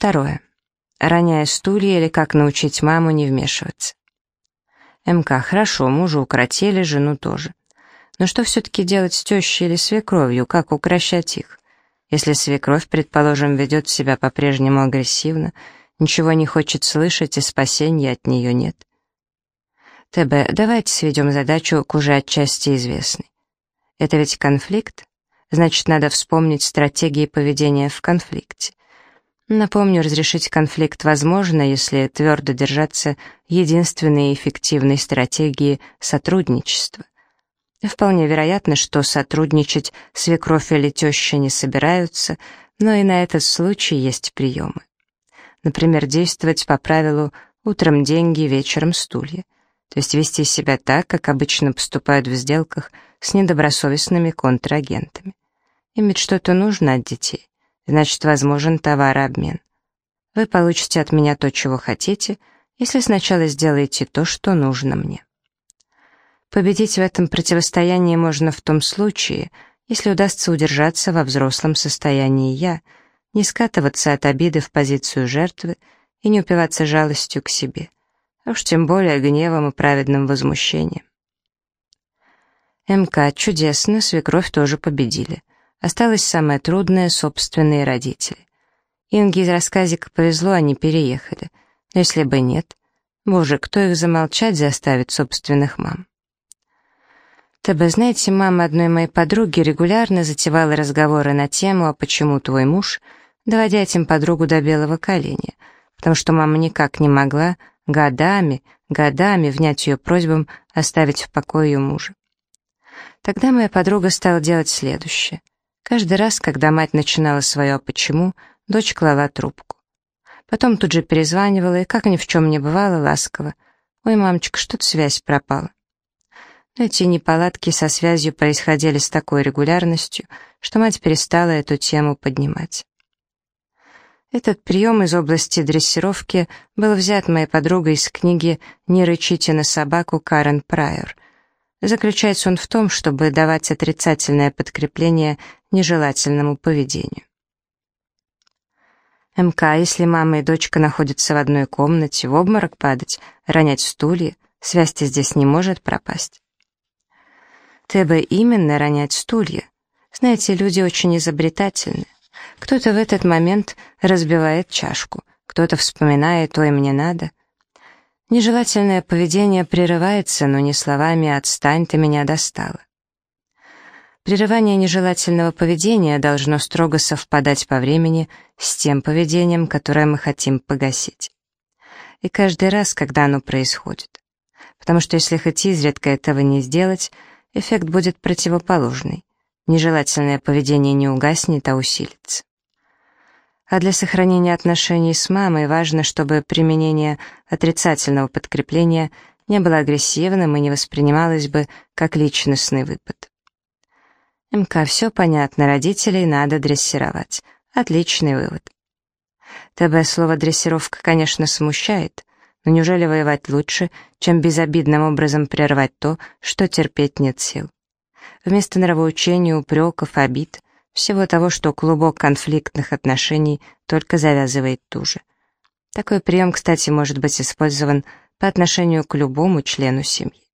Второе. Роняя стулья или как научить маму не вмешиваться. МК, хорошо, мужа укротили, жену тоже. Но что все-таки делать с тещей или свекровью, как укращать их? Если свекровь, предположим, ведет себя по-прежнему агрессивно, ничего не хочет слышать и спасения от нее нет. ТБ, давайте сведем задачу к уже отчасти известной. Это ведь конфликт? Значит, надо вспомнить стратегии поведения в конфликте. Напомню, разрешить конфликт возможно, если твердо держаться единственной эффективной стратегии сотрудничества. Вполне вероятно, что сотрудничать свекровь или теща не собираются, но и на этот случай есть приемы. Например, действовать по правилу «утром деньги, вечером стулья», то есть вести себя так, как обычно поступают в сделках с недобросовестными контрагентами. Им ведь что-то нужно от детей значит, возможен товарообмен. Вы получите от меня то, чего хотите, если сначала сделаете то, что нужно мне. Победить в этом противостоянии можно в том случае, если удастся удержаться во взрослом состоянии «я», не скатываться от обиды в позицию жертвы и не упиваться жалостью к себе, а уж тем более гневом и праведным возмущением. МК чудесно, свекровь тоже победили. Осталось самое трудное — собственные родители. Инге из рассказика повезло, они переехали. Но если бы нет, боже, кто их замолчать заставит собственных мам? ТБ, знаете, мама одной моей подруги регулярно затевала разговоры на тему «А почему твой муж?», доводя этим подругу до белого коленя, потому что мама никак не могла годами, годами внять ее просьбам оставить в покое ее мужа. Тогда моя подруга стала делать следующее. Каждый раз, когда мать начинала свое «а почему», дочь клала трубку. Потом тут же перезванивала и, как ни в чем не бывало, ласково. «Ой, мамочка, что-то связь пропала». Но эти неполадки со связью происходили с такой регулярностью, что мать перестала эту тему поднимать. Этот прием из области дрессировки был взят моей подругой из книги «Не рычите на собаку» Карен Прайер. Заключается он в том, чтобы давать отрицательное подкрепление нежелательному поведению. МК, если мама и дочка находятся в одной комнате, в обморок падать, ронять стулья, связь-то здесь не может пропасть. ТБ именно ронять стулья. Знаете, люди очень изобретательны. Кто-то в этот момент разбивает чашку, кто-то вспоминает «Ой, мне надо», Нежелательное поведение прерывается, но не словами «отстань, ты меня достала». Прерывание нежелательного поведения должно строго совпадать по времени с тем поведением, которое мы хотим погасить. И каждый раз, когда оно происходит. Потому что если хоть изредка этого не сделать, эффект будет противоположный. Нежелательное поведение не угаснет, а усилится. А для сохранения отношений с мамой важно, чтобы применение отрицательного подкрепления не было агрессивным и не воспринималось бы как личностный выпад. МК, все понятно, родителей надо дрессировать. Отличный вывод. ТБ слово «дрессировка», конечно, смущает, но неужели воевать лучше, чем безобидным образом прервать то, что терпеть нет сил? Вместо нравоучения, упреков, обид — всего того, что клубок конфликтных отношений только завязывает туже. Такой прием, кстати, может быть использован по отношению к любому члену семьи.